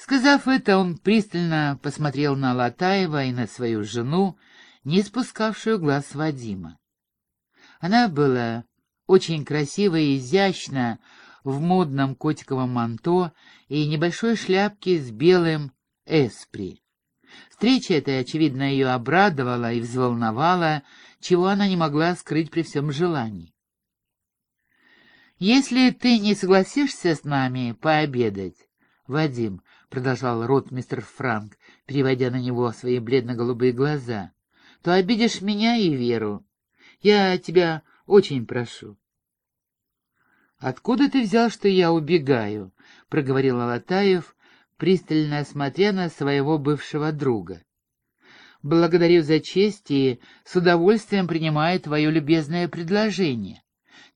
Сказав это, он пристально посмотрел на Латаева и на свою жену, не спускавшую глаз Вадима. Она была очень красива и изящна в модном котиковом манто и небольшой шляпке с белым эспри. Встреча эта, очевидно, ее обрадовала и взволновала, чего она не могла скрыть при всем желании. «Если ты не согласишься с нами пообедать, Вадим, — продолжал рот мистер Франк, переводя на него свои бледно-голубые глаза, — то обидишь меня и Веру. Я тебя очень прошу. «Откуда ты взял, что я убегаю?» — проговорил Алатаев, пристально смотря на своего бывшего друга. «Благодарю за честь и с удовольствием принимаю твое любезное предложение,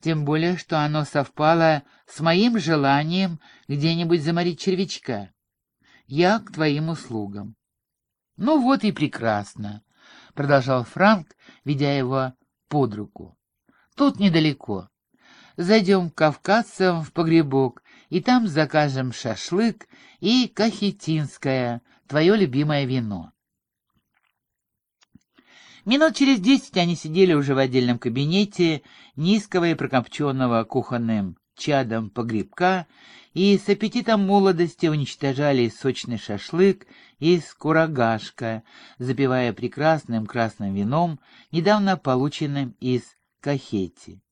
тем более, что оно совпало с моим желанием где-нибудь заморить червячка. Я к твоим услугам». «Ну вот и прекрасно», — продолжал Франк, ведя его под руку. «Тут недалеко. Зайдем к кавказцам в погребок, и там закажем шашлык и кахетинское, твое любимое вино. Минут через десять они сидели уже в отдельном кабинете низкого и прокопченного кухонным чадом погребка и с аппетитом молодости уничтожали сочный шашлык из курагашка, запивая прекрасным красным вином, недавно полученным из кахети.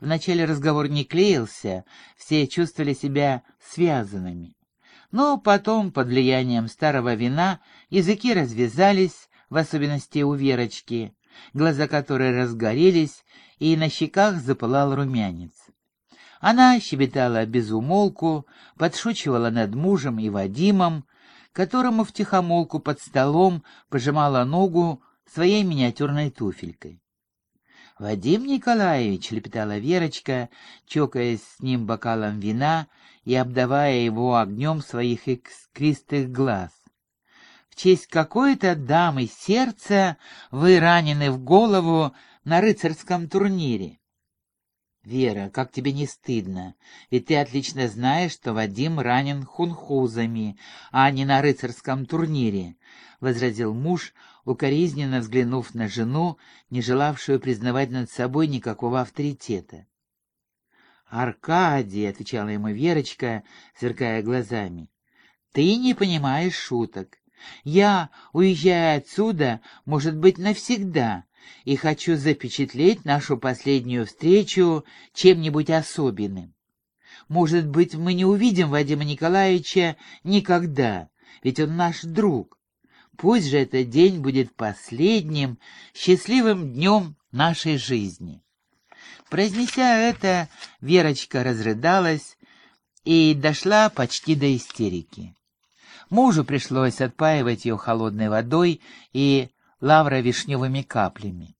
Вначале разговор не клеился, все чувствовали себя связанными. Но потом, под влиянием старого вина, языки развязались, в особенности у Верочки, глаза которой разгорелись, и на щеках запылал румянец. Она щебетала без умолку, подшучивала над мужем и Вадимом, которому втихомолку под столом пожимала ногу своей миниатюрной туфелькой. «Вадим Николаевич», — лепетала Верочка, чокаясь с ним бокалом вина и обдавая его огнем своих искристых глаз. «В честь какой-то дамы сердца вы ранены в голову на рыцарском турнире». «Вера, как тебе не стыдно? Ведь ты отлично знаешь, что Вадим ранен хунхузами, а не на рыцарском турнире», — возразил муж, укоризненно взглянув на жену, не желавшую признавать над собой никакого авторитета. «Аркадий», — отвечала ему Верочка, сверкая глазами, — «ты не понимаешь шуток. Я, уезжая отсюда, может быть, навсегда, и хочу запечатлеть нашу последнюю встречу чем-нибудь особенным. Может быть, мы не увидим Вадима Николаевича никогда, ведь он наш друг. Пусть же этот день будет последним счастливым днем нашей жизни. Произнеся это, Верочка разрыдалась и дошла почти до истерики. Мужу пришлось отпаивать ее холодной водой и лавровишневыми каплями.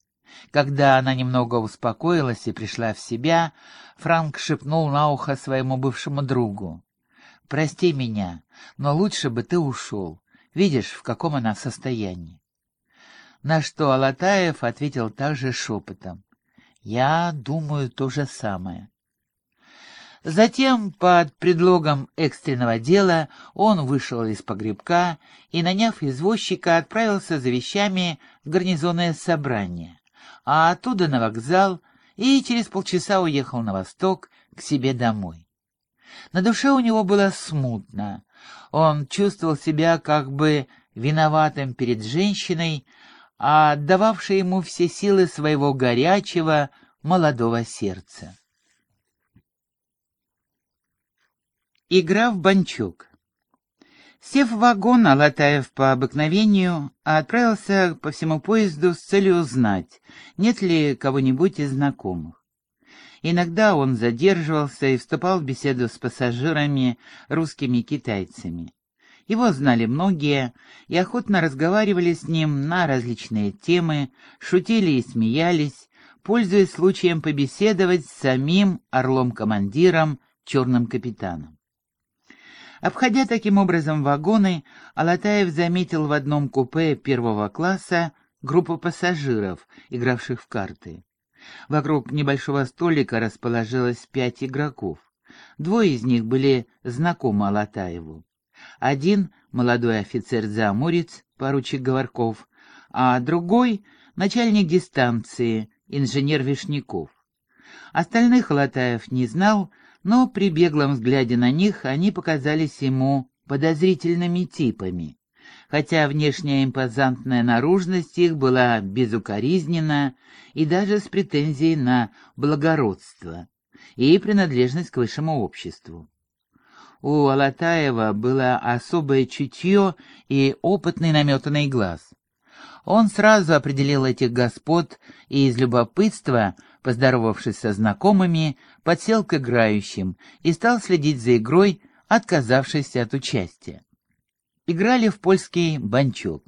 Когда она немного успокоилась и пришла в себя, Франк шепнул на ухо своему бывшему другу. «Прости меня, но лучше бы ты ушел. Видишь, в каком она состоянии. На что Алатаев ответил также шепотом. Я думаю то же самое. Затем, под предлогом экстренного дела, он вышел из погребка и, наняв извозчика, отправился за вещами в гарнизонное собрание, а оттуда на вокзал и через полчаса уехал на восток к себе домой. На душе у него было смутно, он чувствовал себя как бы виноватым перед женщиной, отдававшей ему все силы своего горячего, молодого сердца. Игра в банчук. Сев в вагон, Алатаев по обыкновению отправился по всему поезду с целью узнать, нет ли кого-нибудь из знакомых. Иногда он задерживался и вступал в беседу с пассажирами, русскими китайцами. Его знали многие и охотно разговаривали с ним на различные темы, шутили и смеялись, пользуясь случаем побеседовать с самим орлом-командиром, черным капитаном. Обходя таким образом вагоны, Алатаев заметил в одном купе первого класса группу пассажиров, игравших в карты. Вокруг небольшого столика расположилось пять игроков. Двое из них были знакомы Алатаеву. Один — молодой офицер-замурец, поручик Говорков, а другой — начальник дистанции, инженер Вишняков. Остальных Латаев не знал, но при беглом взгляде на них они показались ему подозрительными типами, хотя внешняя импозантная наружность их была безукоризнена и даже с претензией на благородство и принадлежность к высшему обществу. У Алатаева было особое чутье и опытный наметанный глаз. Он сразу определил этих господ и из любопытства, поздоровавшись со знакомыми, подсел к играющим и стал следить за игрой, отказавшись от участия. Играли в польский банчок.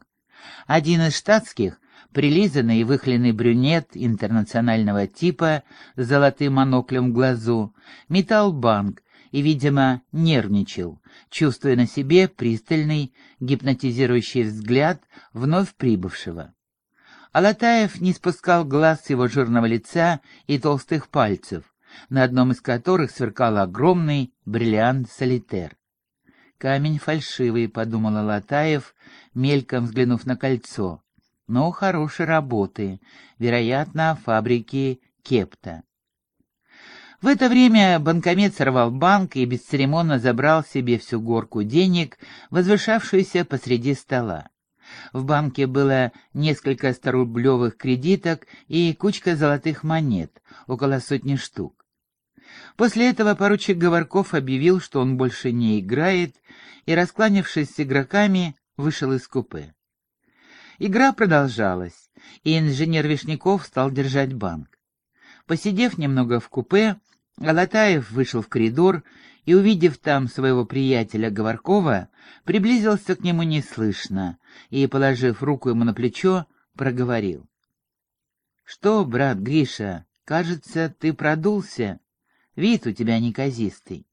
Один из штатских, прилизанный и выхленный брюнет интернационального типа с золотым моноклем в глазу, метал банк и, видимо, нервничал, чувствуя на себе пристальный, гипнотизирующий взгляд вновь прибывшего. Алатаев не спускал глаз с его жирного лица и толстых пальцев, на одном из которых сверкал огромный бриллиант-солитер. «Камень фальшивый», — подумал Алатаев, мельком взглянув на кольцо. «Но хорошей работы, вероятно, фабрики Кепта». В это время банкомет сорвал банк и бесцеремонно забрал себе всю горку денег, возвышавшуюся посреди стола. В банке было несколько сторублевых кредиток и кучка золотых монет, около сотни штук. После этого поручик Говорков объявил, что он больше не играет, и, раскланившись с игроками, вышел из купе. Игра продолжалась, и инженер Вишняков стал держать банк. Посидев немного в купе, Алатаев вышел в коридор и, увидев там своего приятеля Говоркова, приблизился к нему неслышно и, положив руку ему на плечо, проговорил. «Что, брат Гриша, кажется, ты продулся? Вид у тебя неказистый.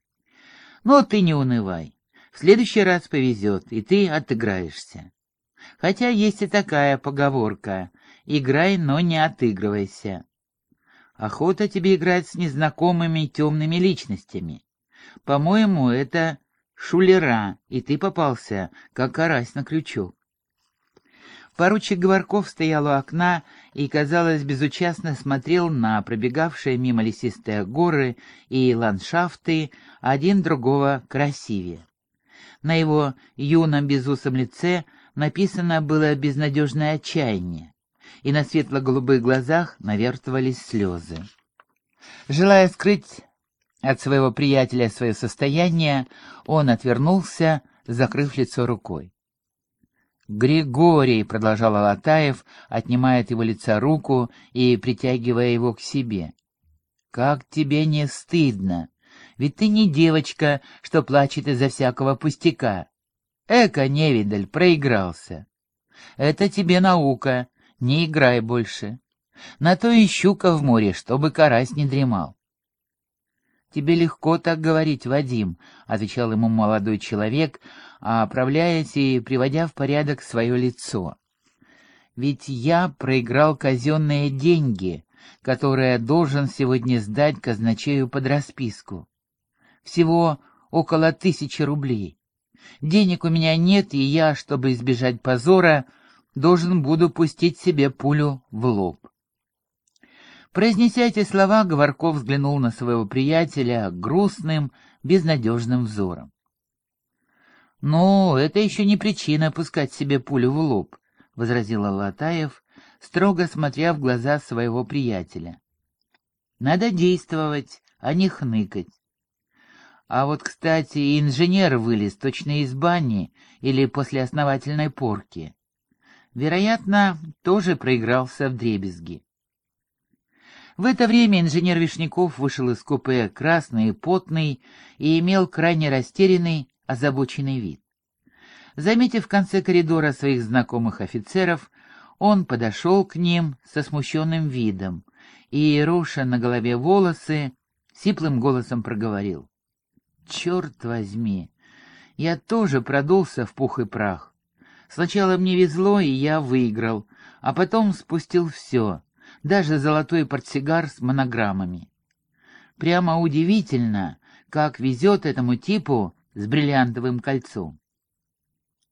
Но ты не унывай. В следующий раз повезет, и ты отыграешься. Хотя есть и такая поговорка «играй, но не отыгрывайся». Охота тебе играть с незнакомыми темными личностями. По-моему, это шулера, и ты попался, как карась на крючок. Поручик Говорков стоял у окна и, казалось, безучастно смотрел на пробегавшие мимо лесистые горы и ландшафты, один другого красивее. На его юном безусом лице написано было безнадежное отчаяние, и на светло-голубых глазах навертывались слезы. Желая скрыть от своего приятеля свое состояние, он отвернулся, закрыв лицо рукой. «Григорий», — продолжал Алатаев, отнимая от его лица руку и притягивая его к себе. «Как тебе не стыдно? Ведь ты не девочка, что плачет из-за всякого пустяка. Эка, невидаль, проигрался. Это тебе наука, не играй больше. На то и щука в море, чтобы карась не дремал. «Тебе легко так говорить, Вадим», — отвечал ему молодой человек, оправляясь и приводя в порядок свое лицо. «Ведь я проиграл казенные деньги, которые должен сегодня сдать казначею под расписку. Всего около тысячи рублей. Денег у меня нет, и я, чтобы избежать позора, должен буду пустить себе пулю в лоб. Произнеся эти слова, Говорков взглянул на своего приятеля грустным, безнадежным взором. «Ну, это еще не причина пускать себе пулю в лоб», — возразил Алатаев, строго смотря в глаза своего приятеля. «Надо действовать, а не хныкать. А вот, кстати, инженер вылез точно из бани или после основательной порки. Вероятно, тоже проигрался в дребезги. В это время инженер Вишняков вышел из купе красный и потный и имел крайне растерянный, озабоченный вид. Заметив в конце коридора своих знакомых офицеров, он подошел к ним со смущенным видом и, руша на голове волосы, сиплым голосом проговорил. «Черт возьми! Я тоже продулся в пух и прах. Сначала мне везло, и я выиграл, а потом спустил все, даже золотой портсигар с монограммами. Прямо удивительно, как везет этому типу с бриллиантовым кольцом.